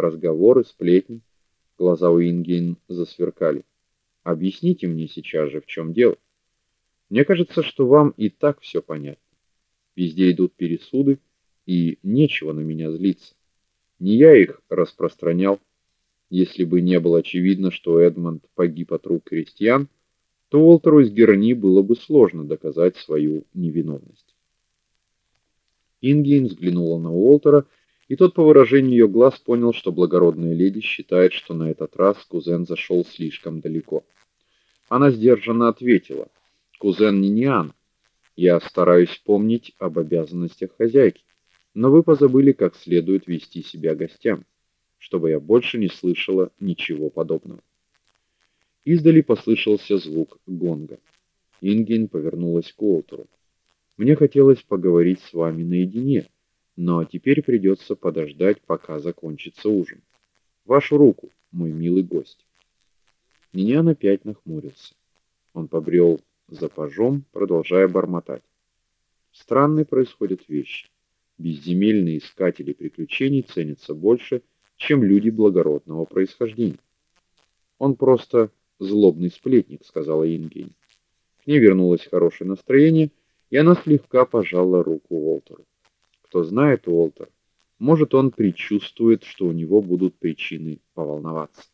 разговоры, сплетни. Глаза у Ингейн засверкали. Объясните мне сейчас же, в чем дело. Мне кажется, что вам и так все понятно. Везде идут пересуды, и нечего на меня злиться. Не я их распространял. Если бы не было очевидно, что Эдмонд погиб от рук крестьян, то Уолтеру из Герни было бы сложно доказать свою невиновность. Ингейн взглянула на Уолтера, и тот по выражению ее глаз понял, что благородная леди считает, что на этот раз кузен зашел слишком далеко. Она сдержанно ответила: "Кузен Ниниан, я стараюсь помнить об обязанностях хозяйки, но вы позабыли, как следует вести себя гостям, чтобы я больше не слышала ничего подобного". Издали послышался звук гонга. Ингин повернулась к Уолтеру. Мне хотелось поговорить с вами наедине, но теперь придется подождать, пока закончится ужин. Вашу руку, мой милый гость. Миньян опять нахмурился. Он побрел за пажом, продолжая бормотать. Странные происходят вещи. Безземельные искатели приключений ценятся больше, чем люди благородного происхождения. Он просто злобный сплетник, сказала Ингейн. К ней вернулось хорошее настроение и она слегка пожала руку Уолтеру. Кто знает, Уолтер, может, он предчувствует, что у него будут причины поволноваться.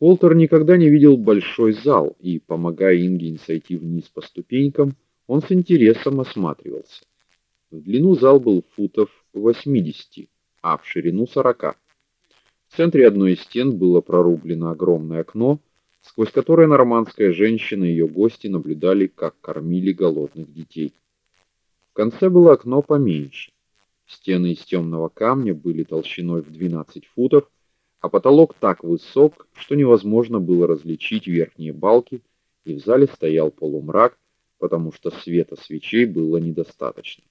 Уолтер никогда не видел большой зал, и, помогая Ингин сойти вниз по ступенькам, он с интересом осматривался. В длину зал был футов 80, а в ширину 40. В центре одной из стен было прорублено огромное окно, сквозь которое нормандская женщина и ее гости наблюдали, как кормили голодных детей. Конце было окно поменьше. Стены из темного камня были толщиной в 12 футов, а потолок так высок, что невозможно было различить верхние балки, и в зале стоял полумрак, потому что света свечей было недостаточно.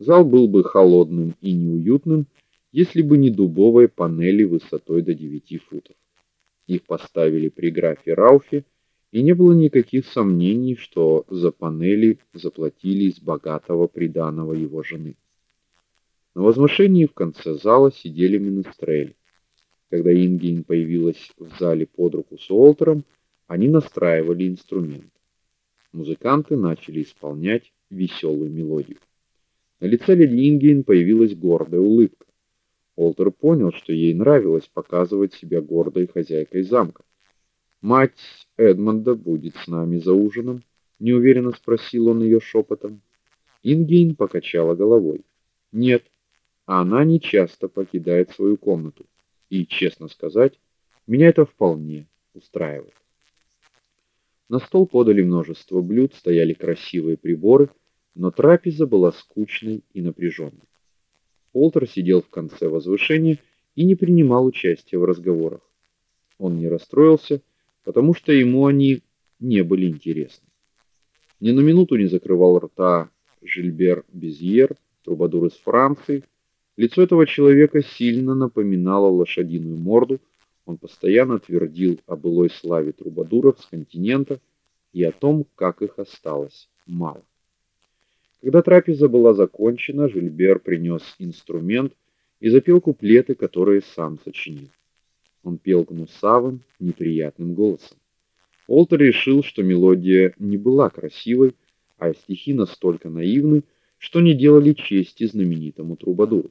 Зал был бы холодным и неуютным, если бы не дубовые панели высотой до 9 футов. Их поставили при графе Рауфе, и не было никаких сомнений, что за панели заплатили из богатого приданого его жены. На возвышении в конце зала сидели менестрели. Когда Ингейн появилась в зале под руку с Уолтером, они настраивали инструмент. Музыканты начали исполнять веселую мелодию. На лице леди Ингейн появилась гордая улыбка. Олтер понял, что ей нравилось показывать себя гордой хозяйкой замка. Мать Эдмонда будет с нами за ужином, неуверенно спросил он ее шепотом. Ингейн покачала головой. Нет, она не часто покидает свою комнату. И, честно сказать, меня это вполне устраивает. На стол подали множество блюд, стояли красивые приборы, но трапеза была скучной и напряженной. Олтер сидел в конце возвышения и не принимал участия в разговорах. Он не расстроился, потому что ему они не были интересны. Ни на минуту не закрывал рта Жильбер Безьер, трубадур из Франции. Лицо этого человека сильно напоминало лошадиную морду. Он постоянно твердил о былой славе трубадуров с континента и о том, как их осталось мало. Когда трапеза была закончена, Жильбер принес инструмент и запел куплеты, которые сам сочинил. Он пел гнусавым, неприятным голосом. Олтер решил, что мелодия не была красивой, а стихи настолько наивны, что не делали чести знаменитому трубадуру.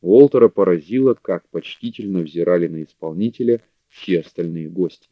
Уолтера поразило, как почтительно взирали на исполнителя все остальные гости.